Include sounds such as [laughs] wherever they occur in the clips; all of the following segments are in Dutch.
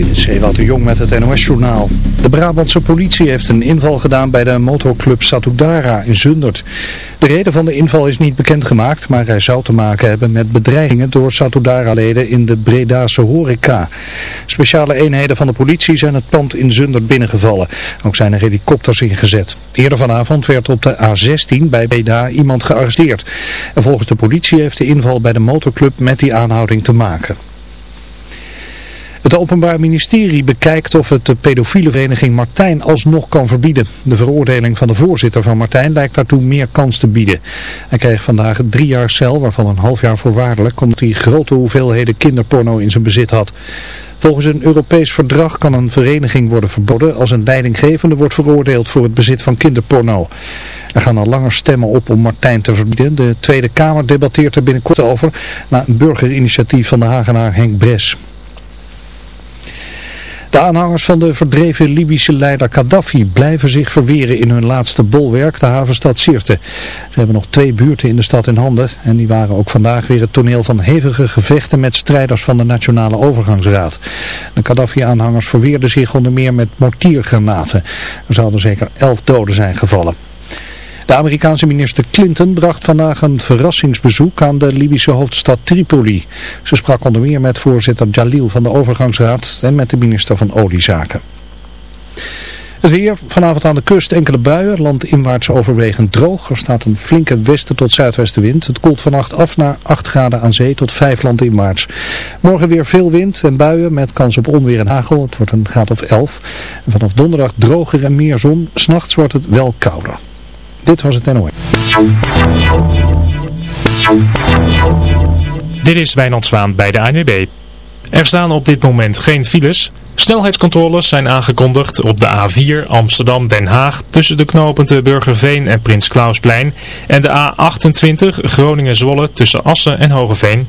Dit is Ewout de Jong met het NOS-journaal. De Brabantse politie heeft een inval gedaan bij de motorclub Satudara in Zundert. De reden van de inval is niet bekendgemaakt, maar hij zou te maken hebben met bedreigingen door Satudara-leden in de Bredase horeca. Speciale eenheden van de politie zijn het pand in Zundert binnengevallen. Ook zijn er helikopters ingezet. Eerder vanavond werd op de A16 bij Breda iemand gearresteerd. En volgens de politie heeft de inval bij de motorclub met die aanhouding te maken. Het Openbaar Ministerie bekijkt of het de pedofiele vereniging Martijn alsnog kan verbieden. De veroordeling van de voorzitter van Martijn lijkt daartoe meer kans te bieden. Hij kreeg vandaag drie jaar cel, waarvan een half jaar voorwaardelijk, omdat hij grote hoeveelheden kinderporno in zijn bezit had. Volgens een Europees verdrag kan een vereniging worden verboden als een leidinggevende wordt veroordeeld voor het bezit van kinderporno. Er gaan al langer stemmen op om Martijn te verbieden. De Tweede Kamer debatteert er binnenkort over na een burgerinitiatief van de Hagenaar Henk Bres. De aanhangers van de verdreven Libische leider Gaddafi blijven zich verweren in hun laatste bolwerk, de havenstad Sirte. Ze hebben nog twee buurten in de stad in handen en die waren ook vandaag weer het toneel van hevige gevechten met strijders van de Nationale Overgangsraad. De Gaddafi-aanhangers verweerden zich onder meer met mortiergranaten. Er zouden zeker elf doden zijn gevallen. De Amerikaanse minister Clinton bracht vandaag een verrassingsbezoek aan de Libische hoofdstad Tripoli. Ze sprak onder meer met voorzitter Jalil van de overgangsraad en met de minister van Oliezaken. Het weer, vanavond aan de kust enkele buien, landinwaarts overwegend droog. Er staat een flinke westen tot zuidwestenwind. Het koelt vannacht af naar 8 graden aan zee tot 5 landinwaarts. Morgen weer veel wind en buien met kans op onweer en hagel. Het wordt een graad of 11. En vanaf donderdag droger en meer zon. S'nachts wordt het wel kouder. Dit was het NOS. Dit is Wijnand Zwaan bij de ANWB. Er staan op dit moment geen files. Snelheidscontroles zijn aangekondigd op de A4 Amsterdam-Den Haag tussen de knooppunten Burgerveen en Prins Klausplein en de A28 Groningen-Zwolle tussen Assen en Hogeveen.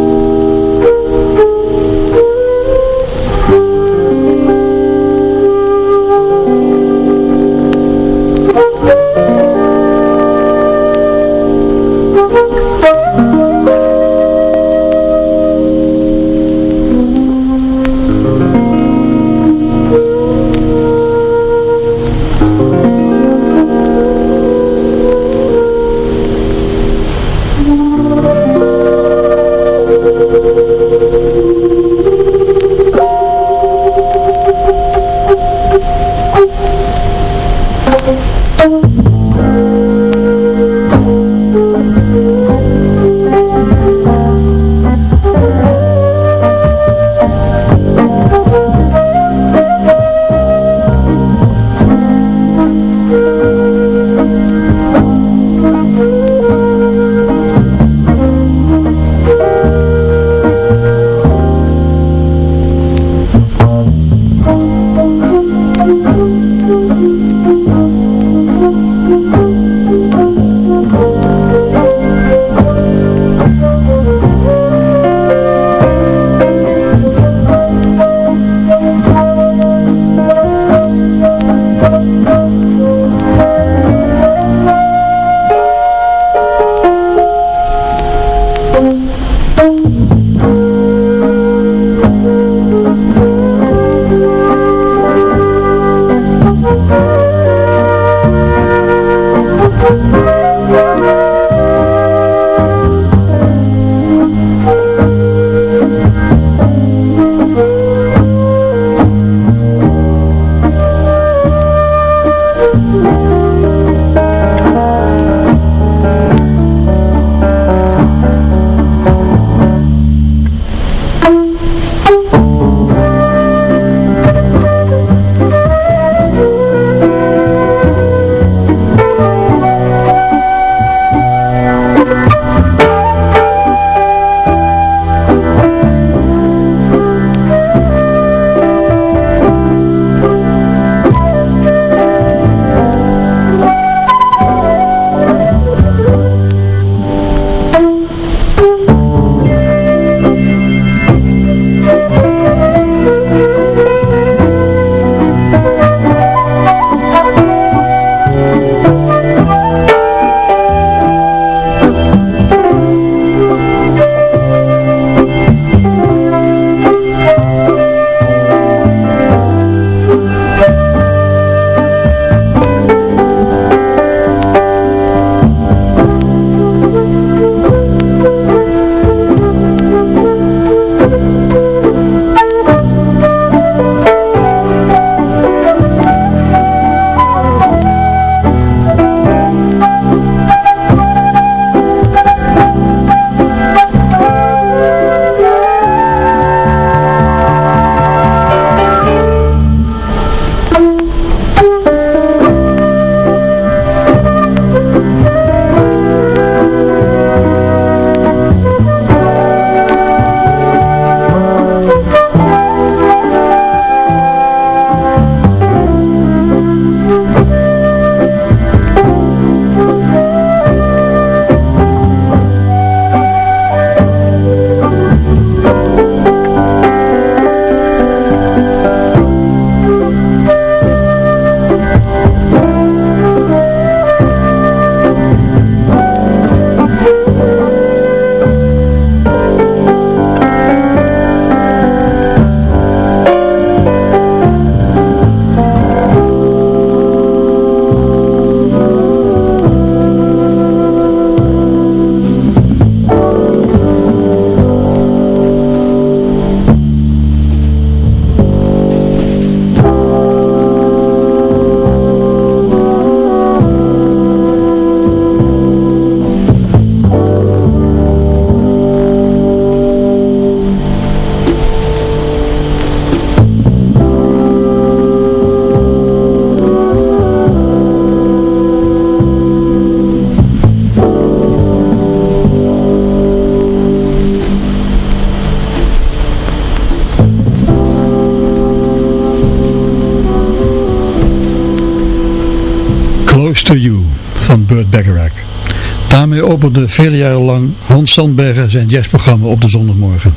Opende vele jaren lang Hans Sandbergen zijn jazzprogramma op de zondagmorgen.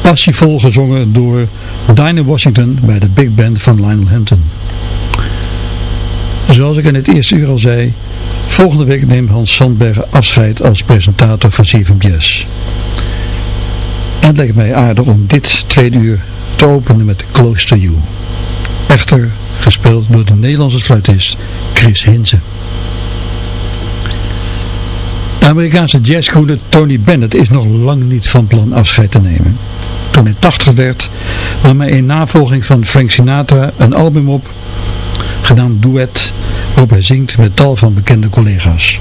Passievol gezongen door Dinah Washington bij de big band van Lionel Hampton. Zoals ik in het eerste uur al zei, volgende week neemt Hans Sandbergen afscheid als presentator van CFM Jazz. En het lijkt mij aardig om dit tweede uur te openen met Close to You. Echter gespeeld door de Nederlandse fluitist Chris Hinze. De Amerikaanse jazzcoole Tony Bennett is nog lang niet van plan afscheid te nemen. Toen hij 80 werd, nam hij in navolging van Frank Sinatra een album op, genaamd Duet, waarop hij zingt met tal van bekende collega's.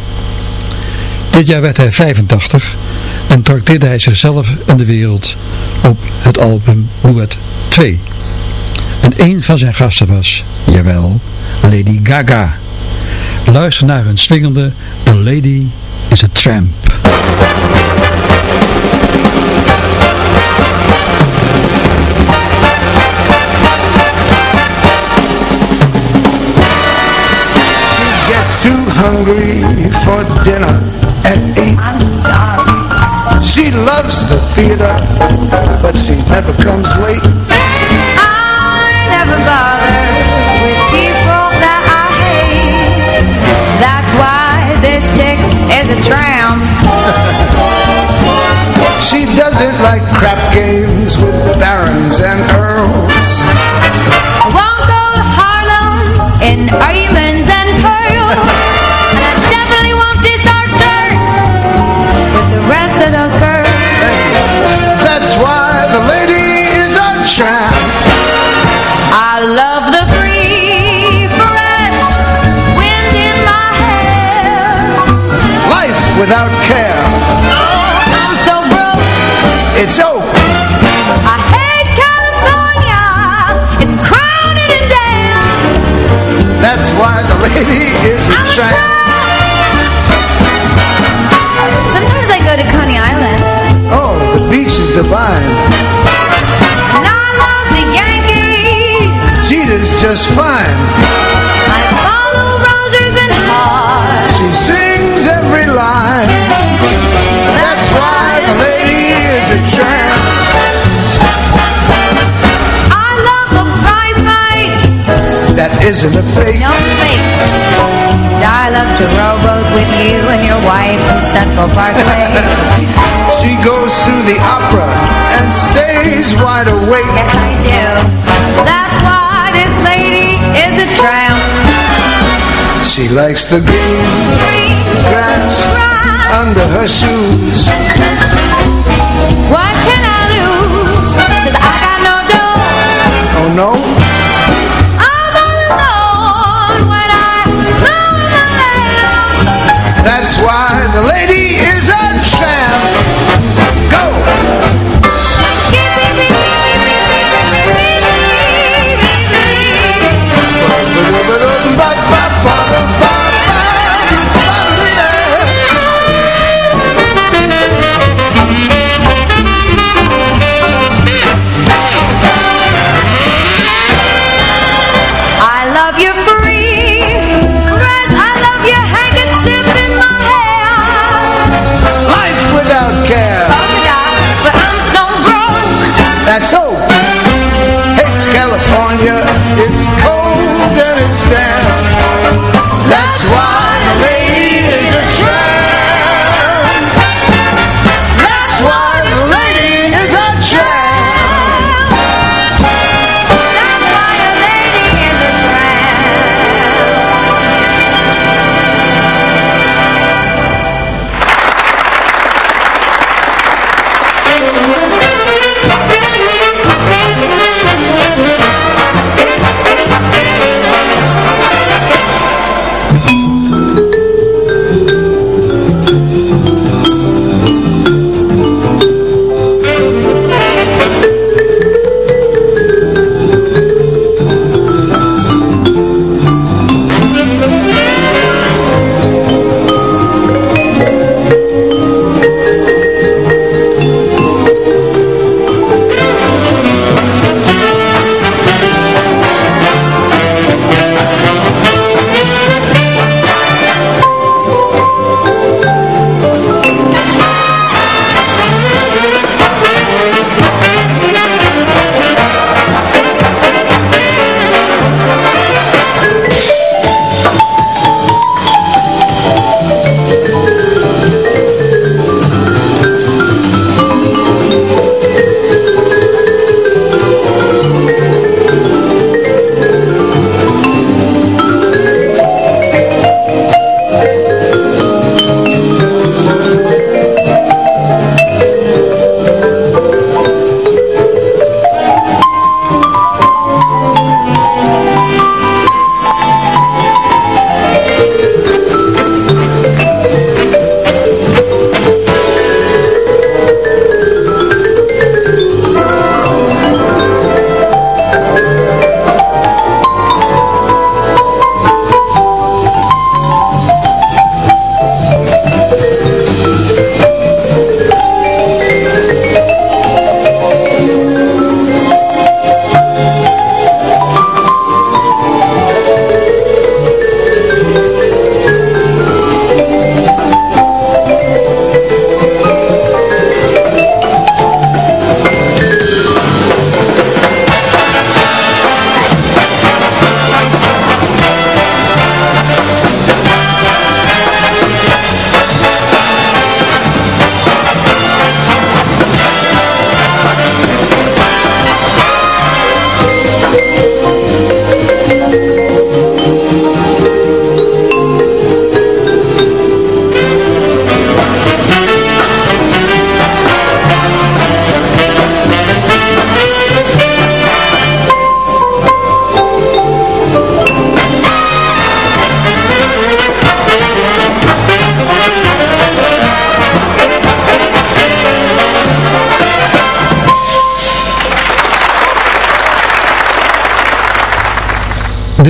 Dit jaar werd hij 85 en trakteerde hij zichzelf en de wereld op het album Duet 2. En een van zijn gasten was, jawel, Lady Gaga. Luister naar een swingende The Lady is a Tramp. She gets too hungry for dinner at eight. I'm starving. She loves the theater, but she never comes late. I never bother tramp. [laughs] She doesn't like crap games with barons and earls. I won't go to Harlem in diamonds and pearls. Without care. Isn't a fake. No fake. Love to rowboat with you and your wife in Central Parkway. She goes to the opera and stays wide awake. yes, I do. That's why this lady is a tramp. She likes the green Green grass grass. under her shoes. That's why the lady is a tramp. Go! It's California.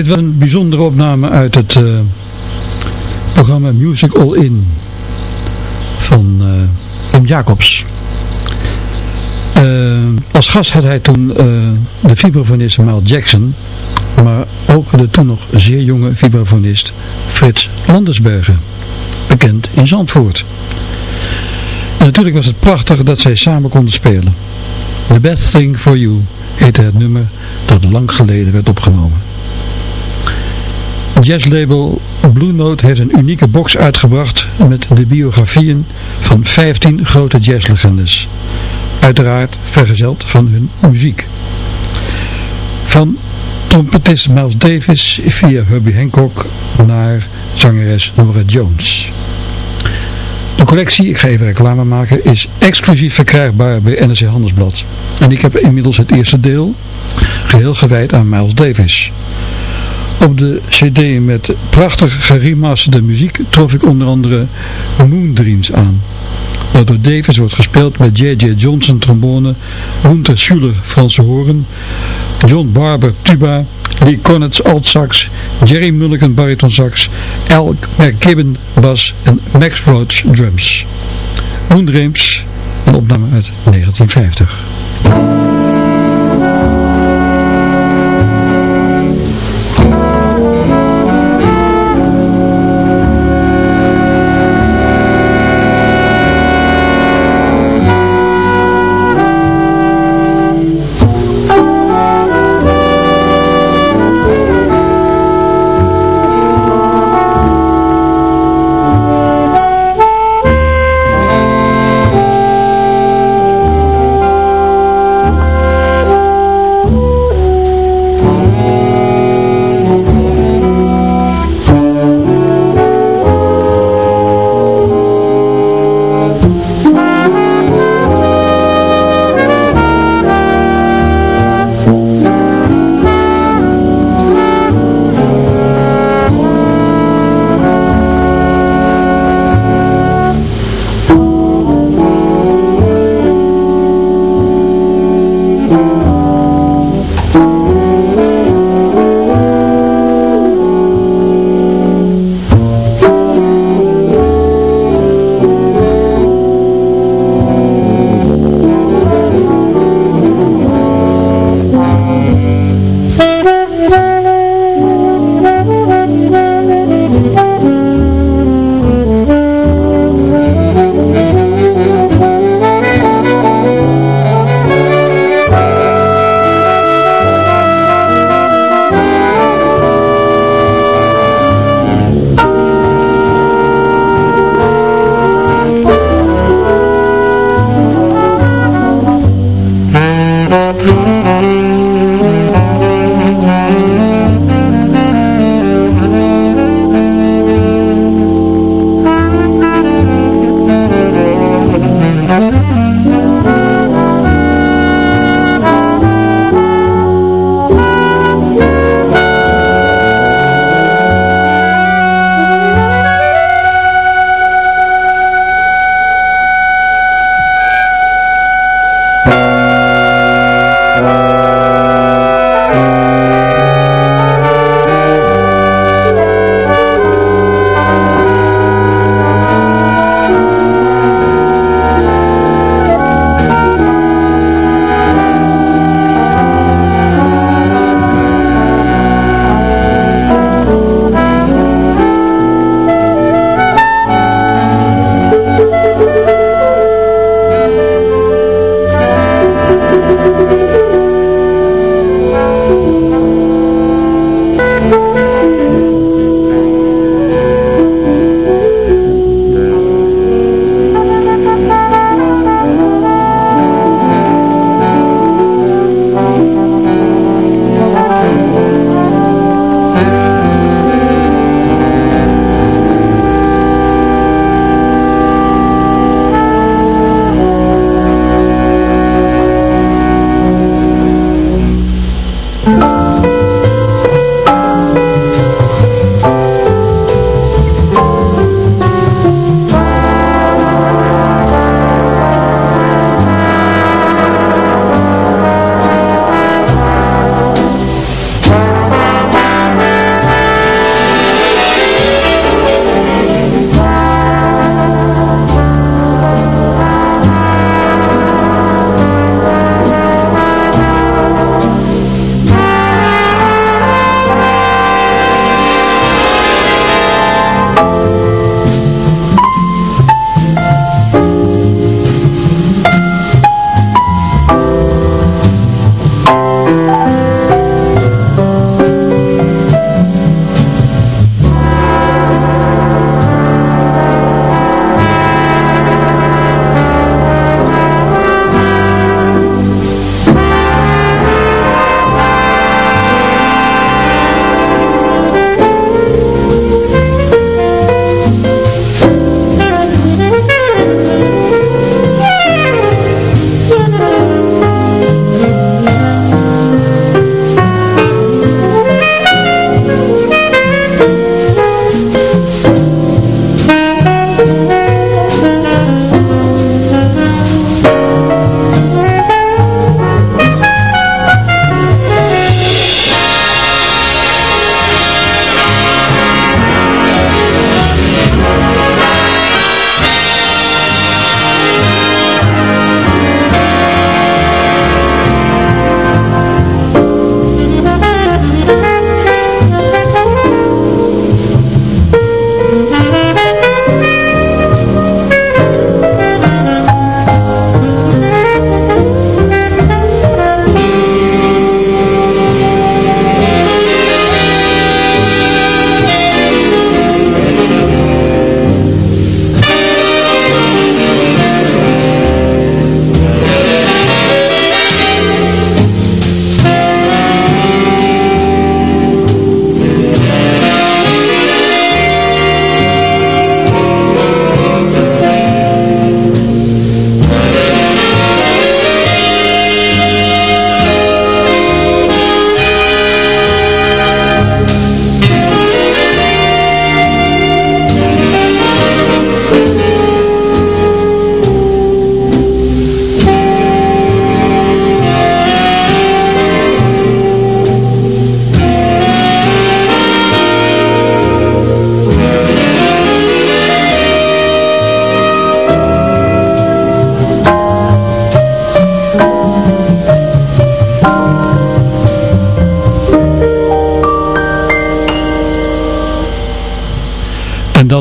Een bijzondere opname uit het uh, programma Music All In van uh, Jacobs. Uh, als gast had hij toen de vibrafonist Miles Jackson, maar ook de toen nog zeer jonge vibrafonist Frits Landersbergen, bekend in Zandvoort. Natuurlijk was het prachtig dat zij samen konden spelen. The Best Thing For You heette het nummer dat lang geleden werd opgenomen. Jazzlabel Blue Note heeft een unieke box uitgebracht met de biografieën van 15 grote jazzlegendes. Uiteraard vergezeld van hun muziek. Van trompetist Miles Davis via Herbie Hancock naar zangeres Nora Jones. De collectie, ik ga even reclame maken, is exclusief verkrijgbaar bij NRC Handelsblad. En ik heb inmiddels het eerste deel, geheel gewijd aan Miles Davis. Op de cd met prachtig geremasterde muziek trof ik onder andere Moon Dreams aan. Dat door Davis wordt gespeeld met J.J. Johnson trombone, Gunther Schuller Franse horen, John Barber tuba, Lee Konitz sax, Jerry Mulligan baritonsax, Al McKibben bas en Max Roach drums. Moon Dreams, een opname uit 1950.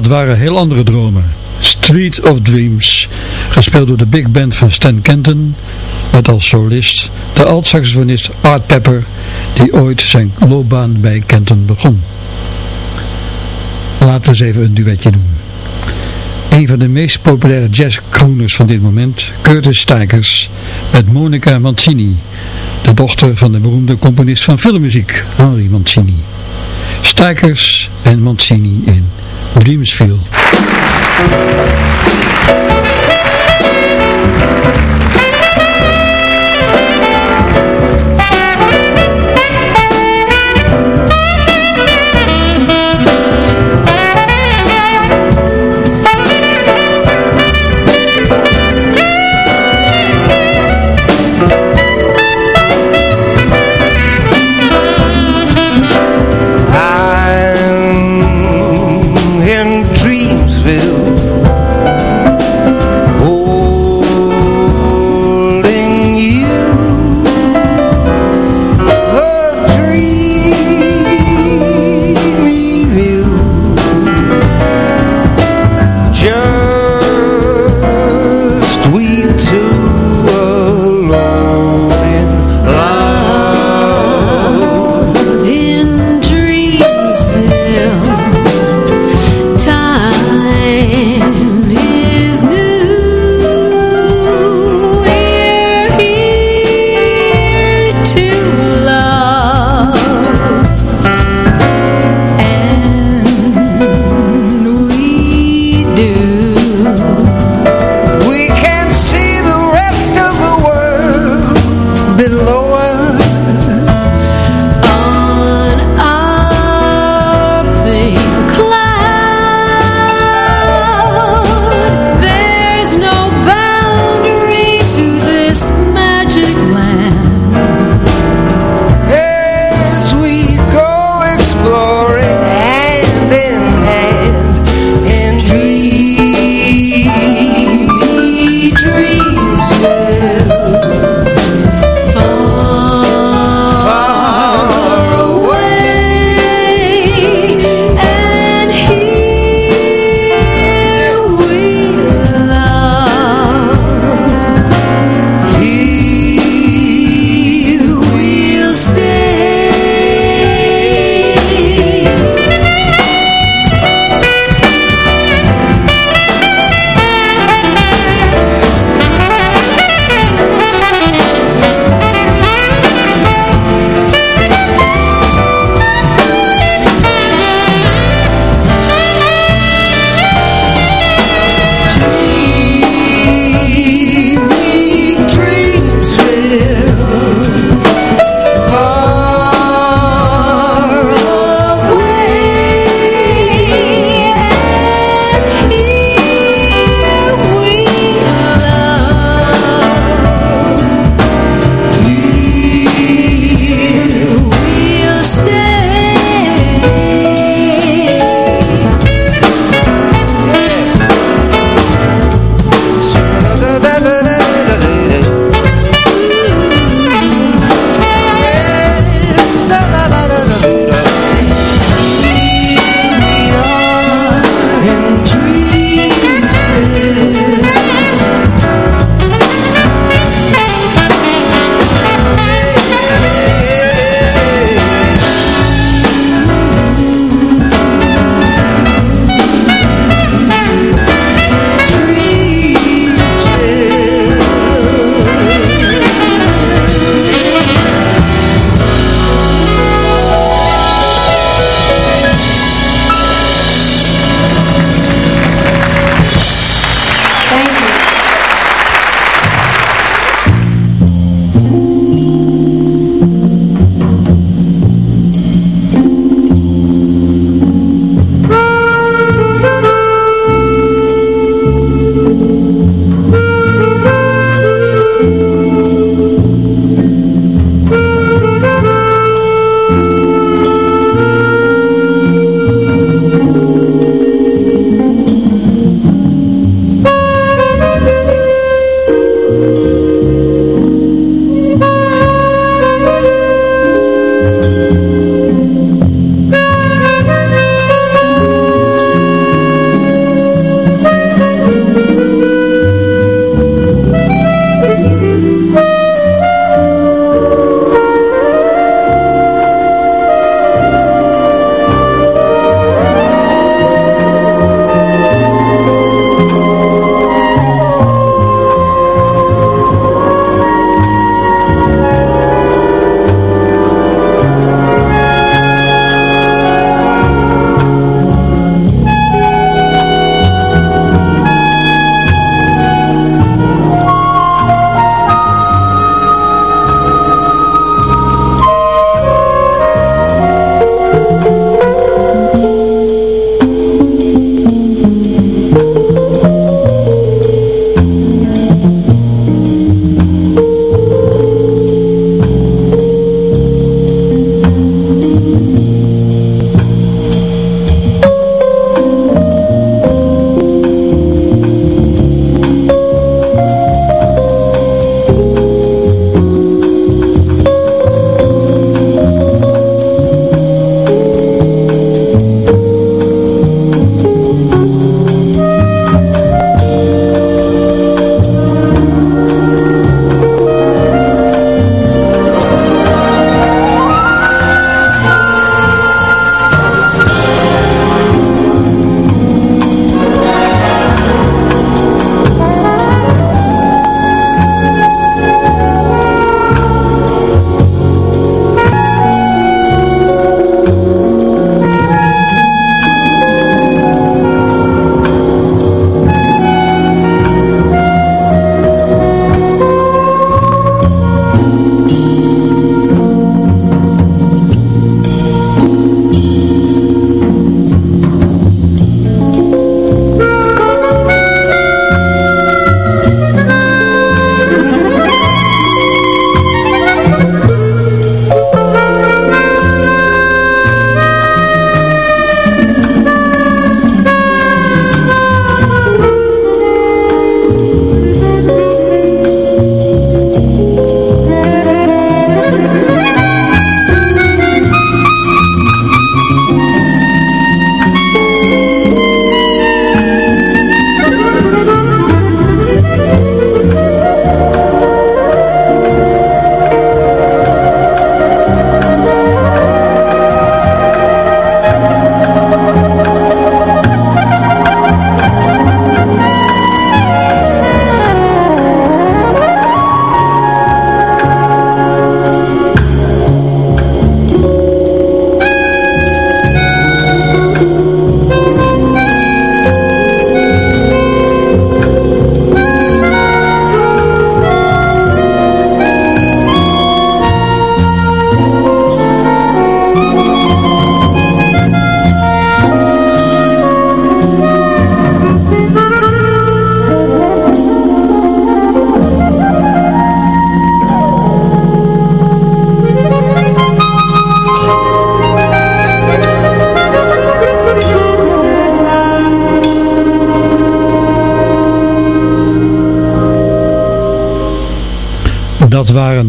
Dat waren heel andere dromen. Street of Dreams, gespeeld door de big band van Stan Kenton, met als solist de alt-saxofonist Art Pepper, die ooit zijn loopbaan bij Kenton begon. Laten we eens even een duetje doen. Een van de meest populaire jazzcrooners van dit moment, Curtis Stikers, met Monica Mancini, de dochter van de beroemde componist van filmmuziek, Henry Mancini. Stikers en Mancini in Dreamsville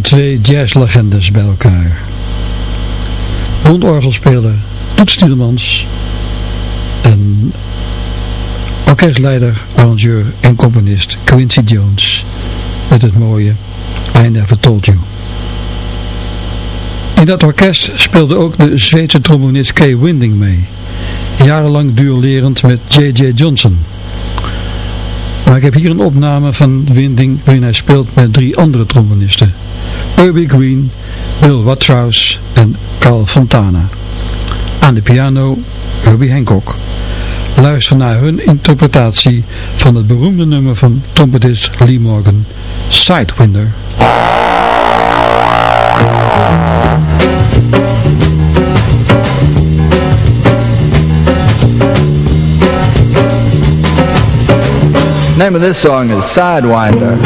twee jazzlegendes bij elkaar. Rondorgelspeler Toet Stielemans en orkestleider, arrangeur en componist Quincy Jones met het mooie I Never Told You. In dat orkest speelde ook de Zweedse trombonist Kay Winding mee, jarenlang duellerend met J.J. Johnson. Maar ik heb hier een opname van Winding waarin hij speelt met drie andere trombonisten. Irby Green, Bill Watrous en Carl Fontana. Aan de piano Herbie Hancock. Luister naar hun interpretatie van het beroemde nummer van trompetist Lee Morgan, Sidewinder. Name of this song is Sidewinder.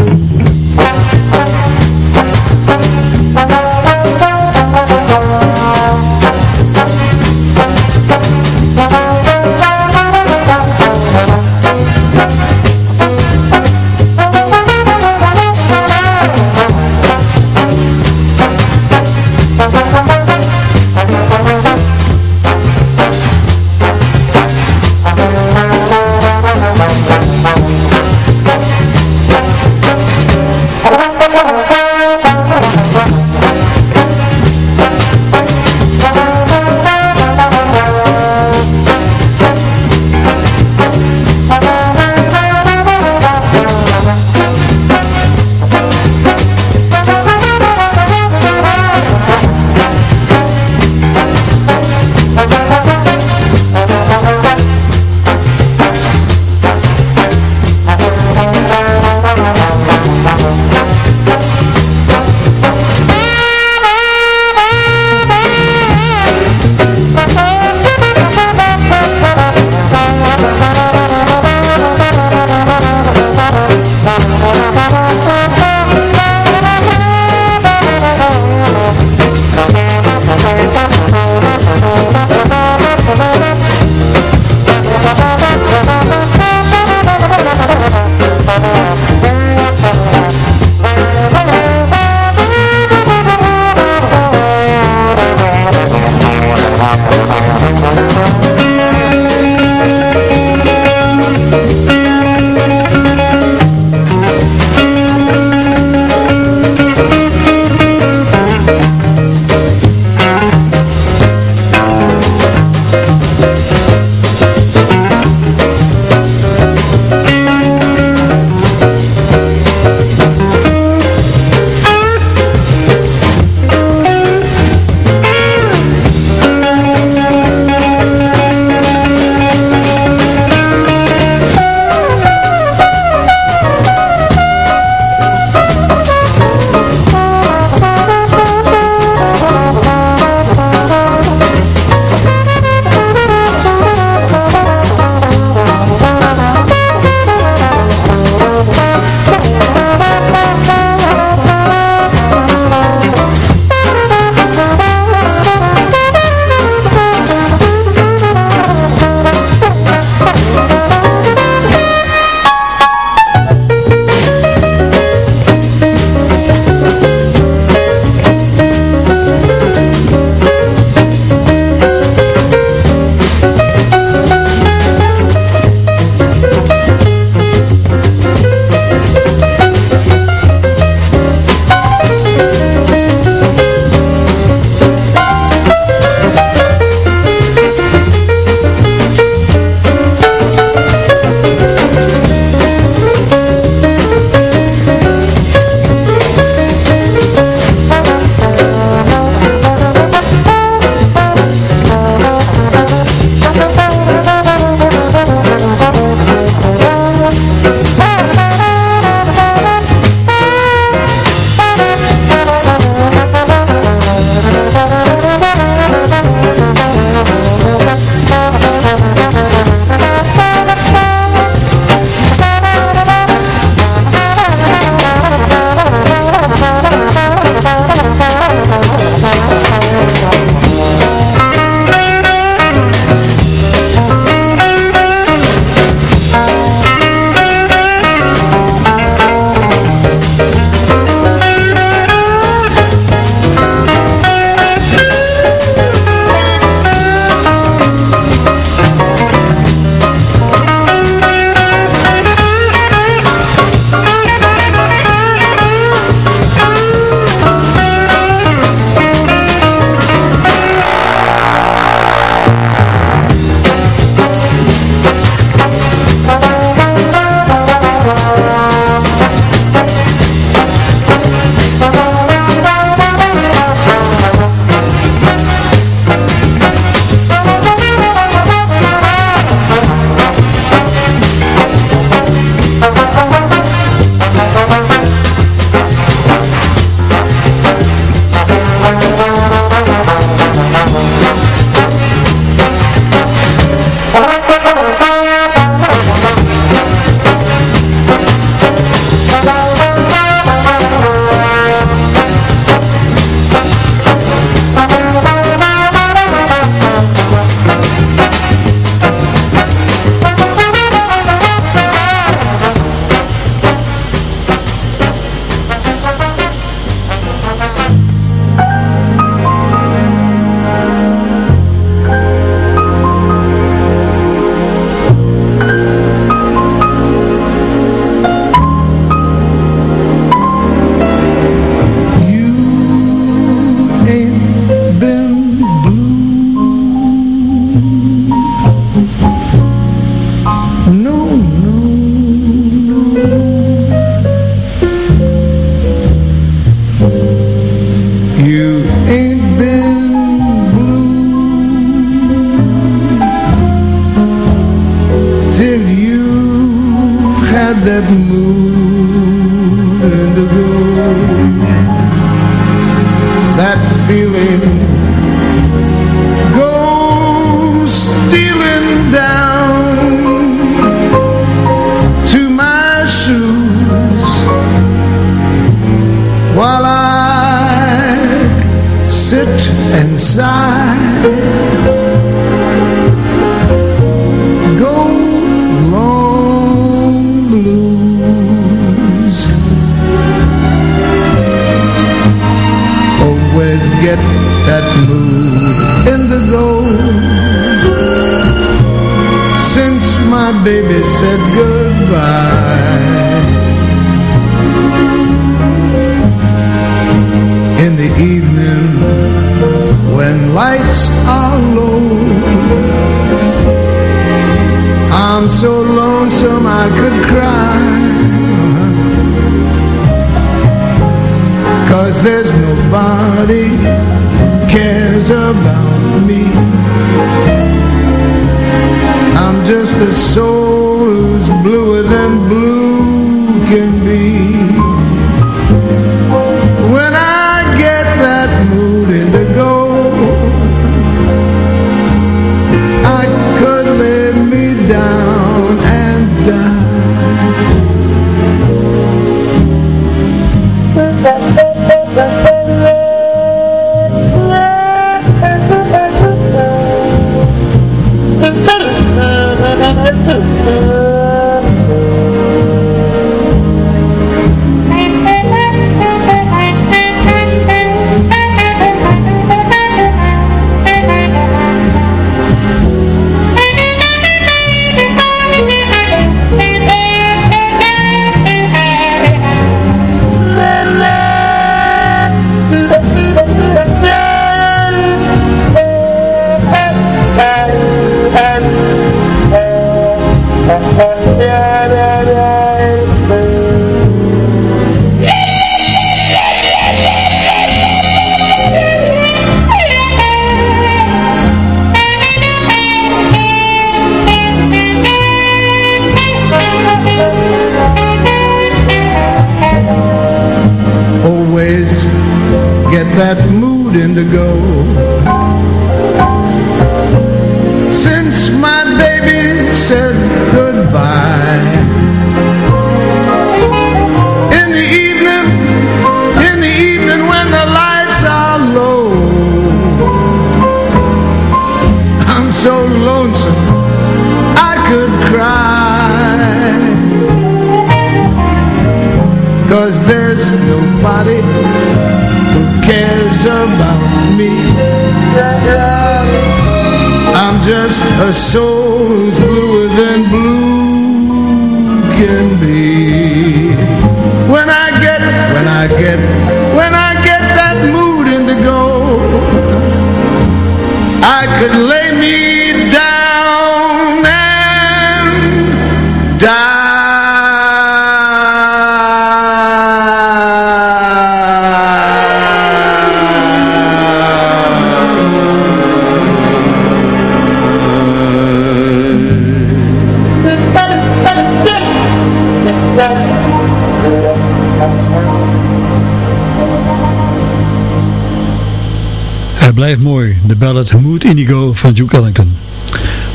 ballad Mood Indigo van Duke Ellington.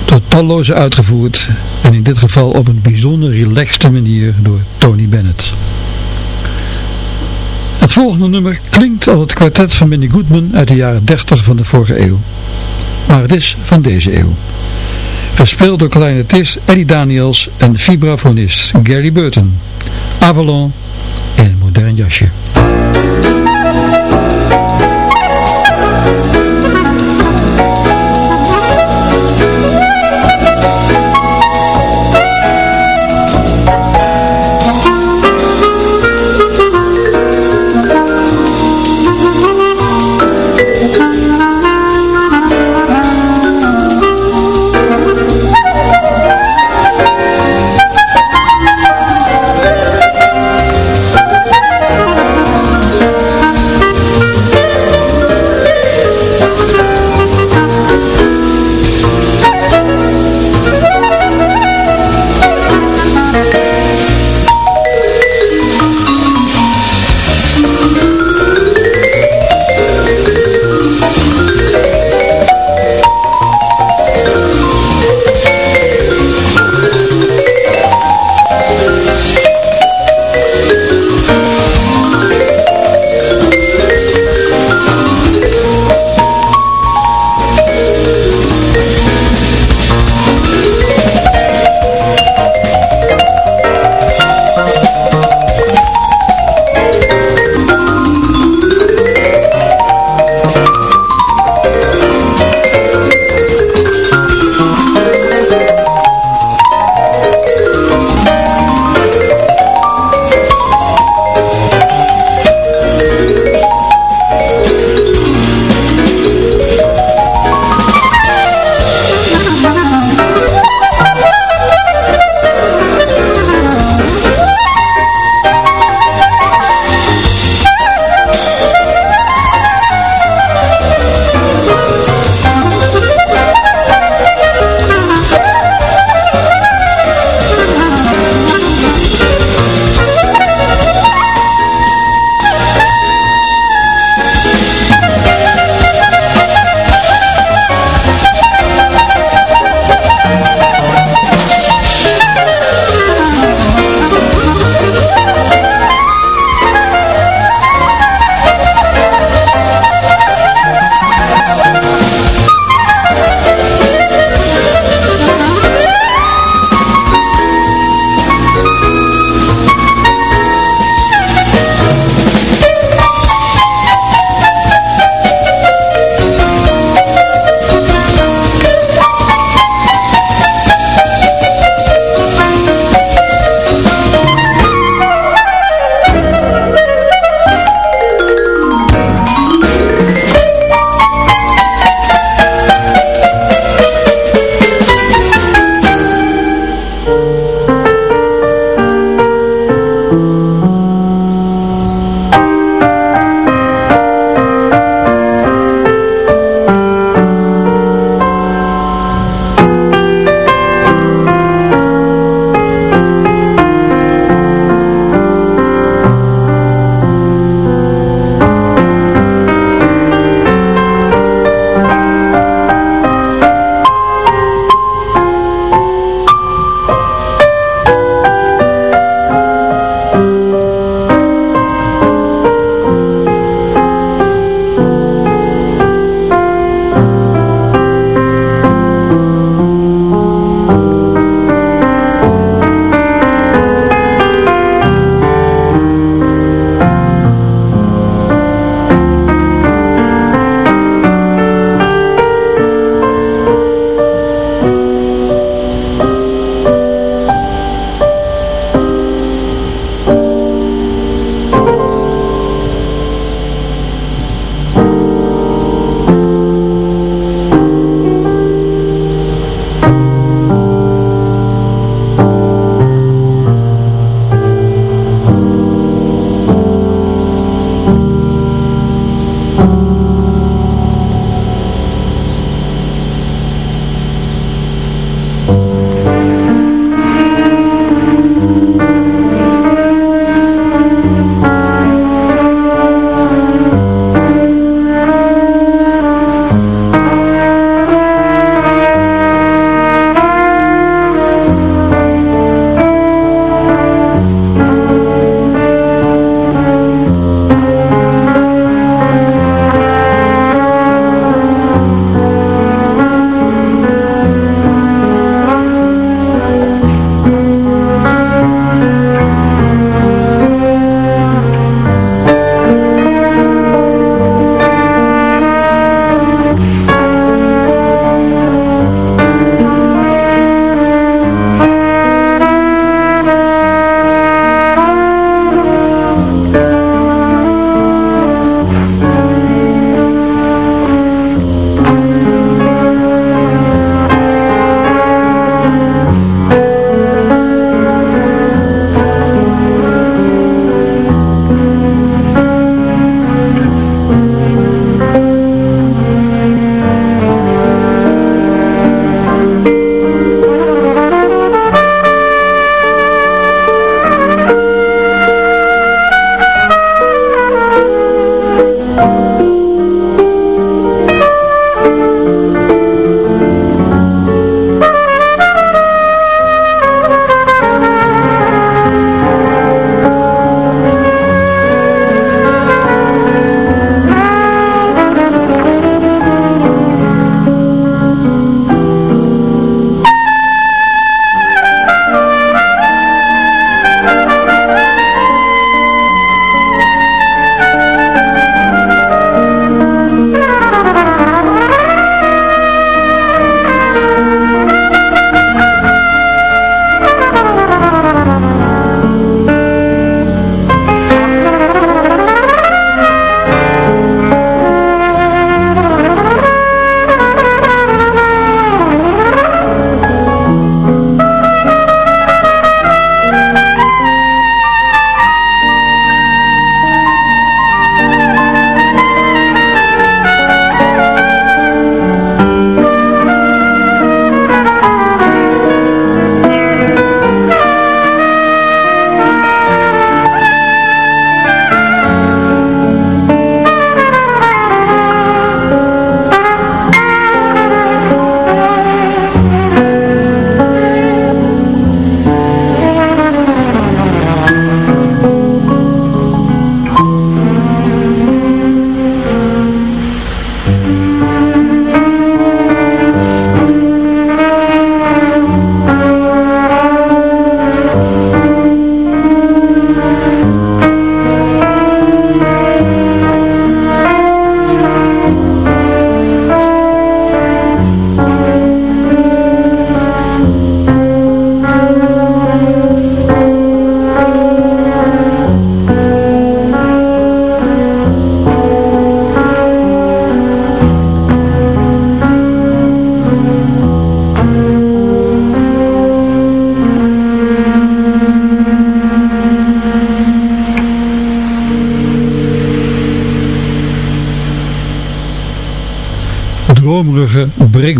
Door talloze uitgevoerd en in dit geval op een bijzonder relaxte manier door Tony Bennett. Het volgende nummer klinkt als het kwartet van Benny Goodman uit de jaren 30 van de vorige eeuw. Maar het is van deze eeuw. Gespeeld door tis Eddie Daniels en vibrafonist Gary Burton. Avalon in een modern jasje.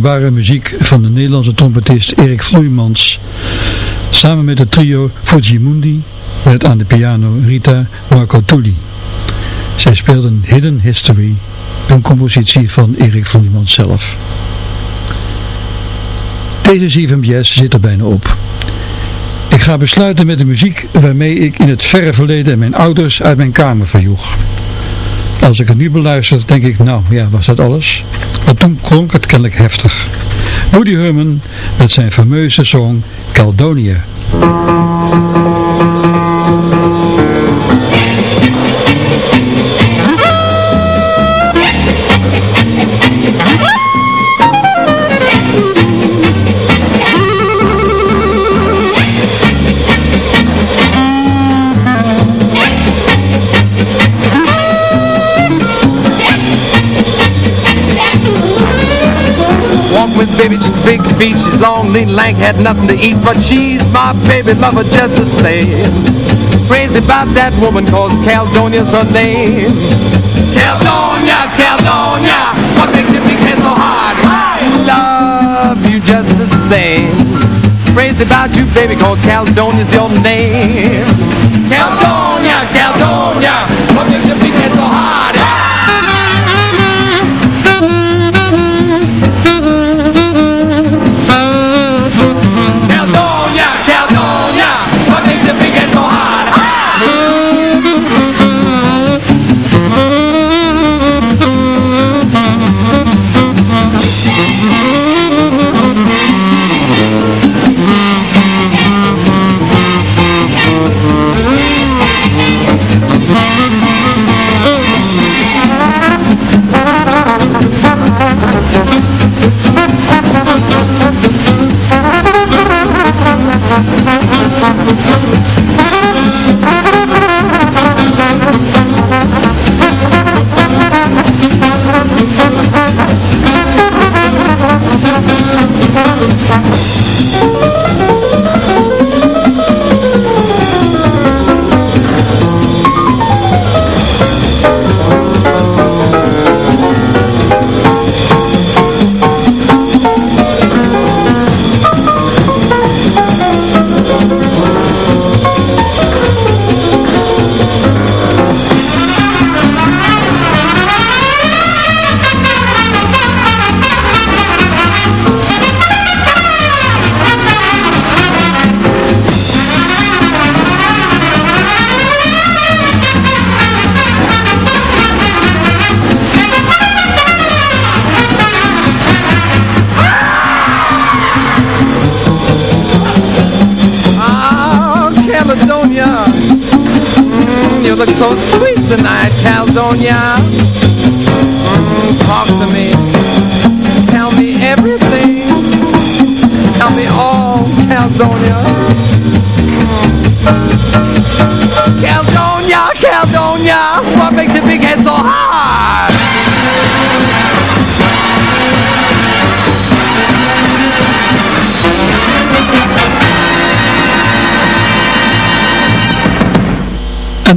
Breekbare muziek van de Nederlandse trompetist Erik Vloeimans. Samen met het trio Fujimundi met aan de piano Rita Marcotuli. Zij speelden Hidden History, een compositie van Erik Vloeimans zelf. Deze 7 Jazz zit er bijna op. Ik ga besluiten met de muziek waarmee ik in het verre verleden mijn ouders uit mijn kamer verjoeg. Als ik het nu beluister, denk ik, nou ja, was dat alles? Maar toen klonk het kennelijk heftig. Woody Herman met zijn fameuze song Caledonia. Baby, she's big feet, she's long, lean, lank, had nothing to eat, but she's my baby lover just the same. Crazy about that woman, cause Caledonia's her name. Caledonia, Caledonia, what makes you think so hard? I love you just the same. Crazy about you, baby, cause Caledonia's your name. Caledonia, Caledonia,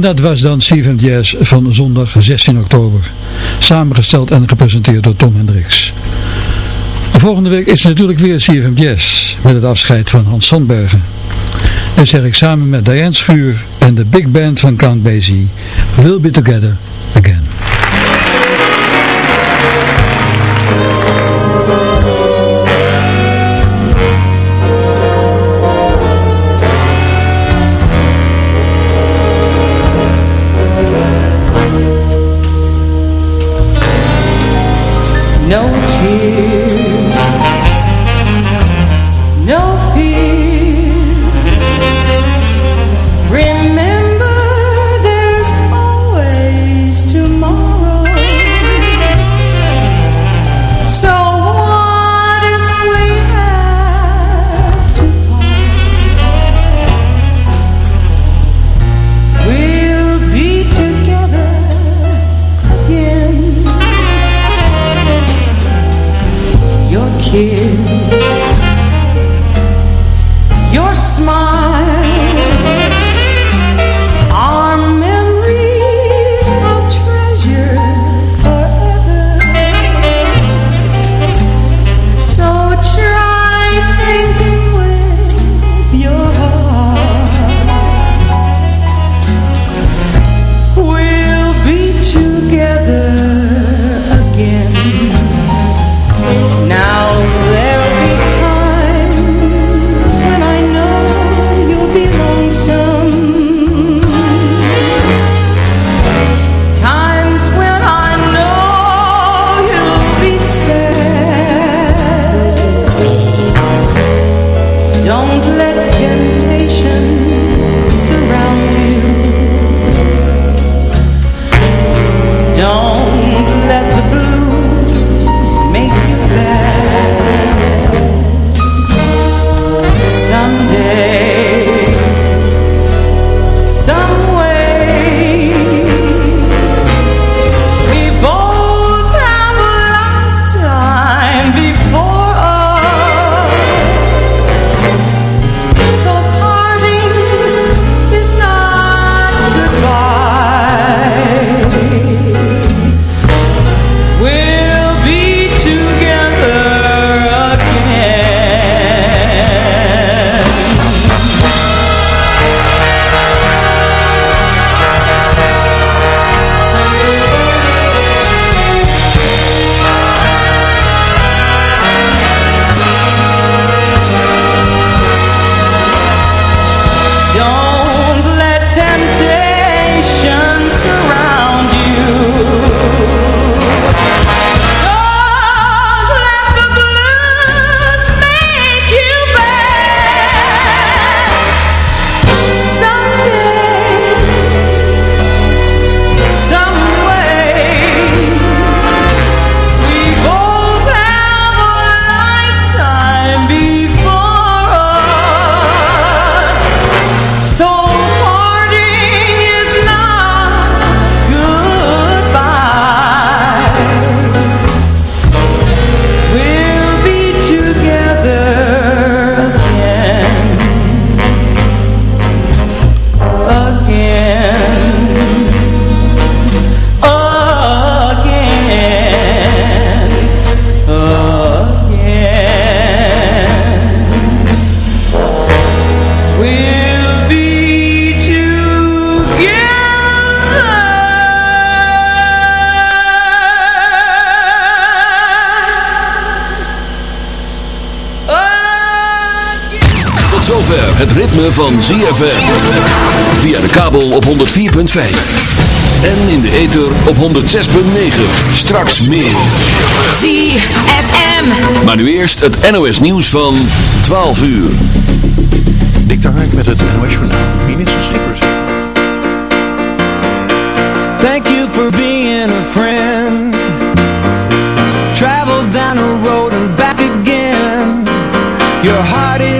En dat was dan Jazz van zondag 16 oktober. Samengesteld en gepresenteerd door Tom Hendricks. Volgende week is natuurlijk weer CFM met het afscheid van Hans Sandbergen. En zeg ik samen met Diane Schuur en de big band van Count Basie, We'll Be Together zover het ritme van ZFM. Via de kabel op 104.5. En in de ether op 106.9. Straks meer. ZFM. Maar nu eerst het NOS nieuws van 12 uur. Dik Hark met het NOS journaal. Minister Schippers. Thank you for being a friend. Travel down a road and back again. Your heart is